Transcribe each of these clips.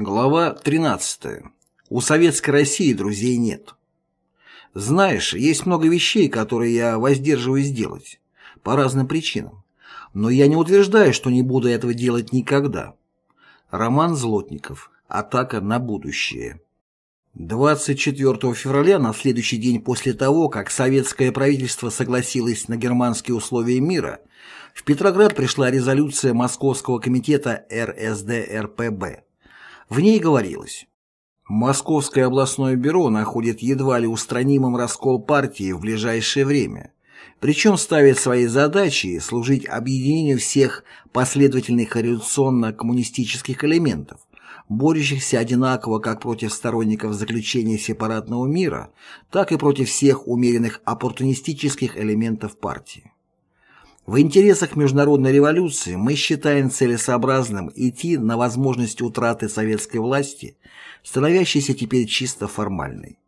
Глава 13. У советской России друзей нет. Знаешь, есть много вещей, которые я воздерживаюсь делать. По разным причинам. Но я не утверждаю, что не буду этого делать никогда. Роман Злотников. Атака на будущее. 24 февраля, на следующий день после того, как советское правительство согласилось на германские условия мира, в Петроград пришла резолюция Московского комитета РСДРПБ в ней говорилось Московское областное бюро находит едва ли устранимым раскол партии в ближайшее время, причем ставит своей задачей служить объединению всех последовательных революционно-коммунистических элементов, борющихся одинаково как против сторонников заключения сепаратного мира, так и против всех умеренных оппортунистических элементов партии. В интересах международной революции мы считаем целесообразным идти на возможность утраты советской власти, становящейся теперь чисто формальной.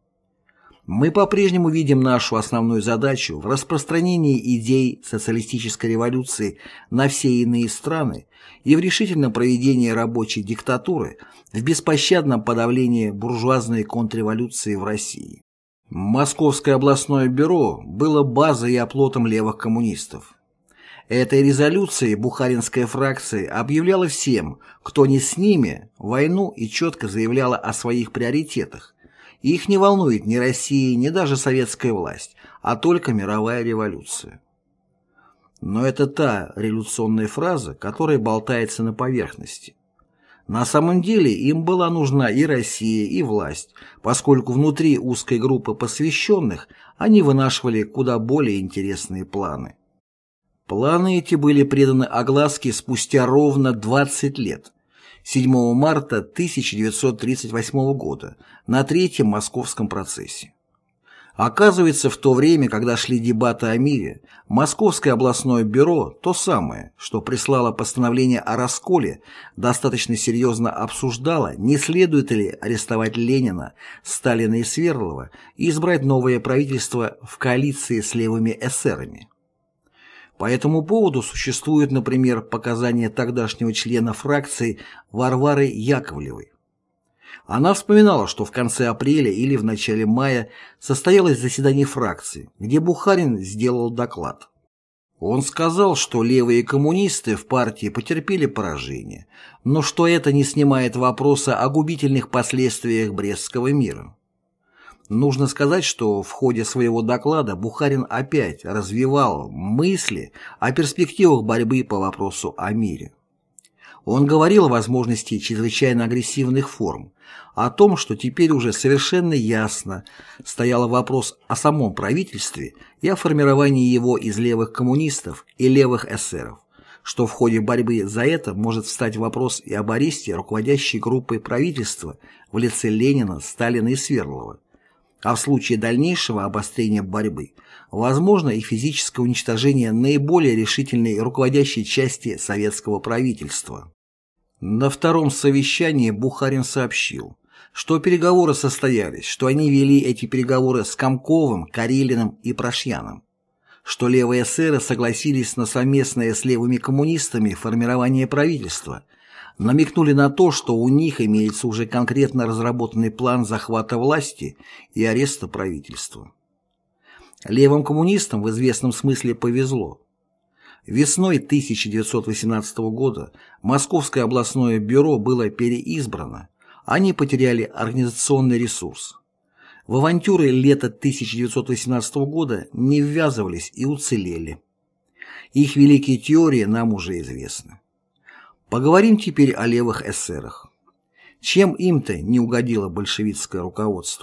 Мы по-прежнему видим нашу основную задачу в распространении идей социалистической революции на все иные страны и в решительном проведении рабочей диктатуры в беспощадном подавлении буржуазной контрреволюции в России. Московское областное бюро было базой и оплотом левых коммунистов. Этой резолюцией бухаринская фракция объявляла всем, кто не с ними, войну и четко заявляла о своих приоритетах. их не волнует ни Россия, ни даже советская власть, а только мировая революция. Но это та революционная фраза, которая болтается на поверхности. На самом деле им была нужна и Россия, и власть, поскольку внутри узкой группы посвященных они вынашивали куда более интересные планы. Планы эти были преданы огласке спустя ровно 20 лет, 7 марта 1938 года, на третьем московском процессе. Оказывается, в то время, когда шли дебаты о мире, Московское областное бюро, то самое, что прислало постановление о расколе, достаточно серьезно обсуждало, не следует ли арестовать Ленина, Сталина и Свердлова и избрать новое правительство в коалиции с левыми эсерами. По этому поводу существуют, например, показания тогдашнего члена фракции Варвары Яковлевой. Она вспоминала, что в конце апреля или в начале мая состоялось заседание фракции, где Бухарин сделал доклад. Он сказал, что левые коммунисты в партии потерпели поражение, но что это не снимает вопроса о губительных последствиях Брестского мира. Нужно сказать, что в ходе своего доклада Бухарин опять развивал мысли о перспективах борьбы по вопросу о мире. Он говорил о возможности чрезвычайно агрессивных форм, о том, что теперь уже совершенно ясно стоял вопрос о самом правительстве и о формировании его из левых коммунистов и левых эсеров, что в ходе борьбы за это может встать вопрос и об аресте руководящей группы правительства в лице Ленина, Сталина и Свердлова, а в случае дальнейшего обострения борьбы возможно и физическое уничтожение наиболее решительной руководящей части советского правительства. На втором совещании Бухарин сообщил, что переговоры состоялись, что они вели эти переговоры с Комковым, Карелиным и Прошьяном, что левые эсеры согласились на совместное с левыми коммунистами формирование правительства – намекнули на то, что у них имеется уже конкретно разработанный план захвата власти и ареста правительства. Левым коммунистам в известном смысле повезло. Весной 1918 года Московское областное бюро было переизбрано, они потеряли организационный ресурс. В авантюры лета 1918 года не ввязывались и уцелели. Их великие теории нам уже известны. Поговорим теперь о левых эсерах. Чем им-то не угодило большевистское руководство?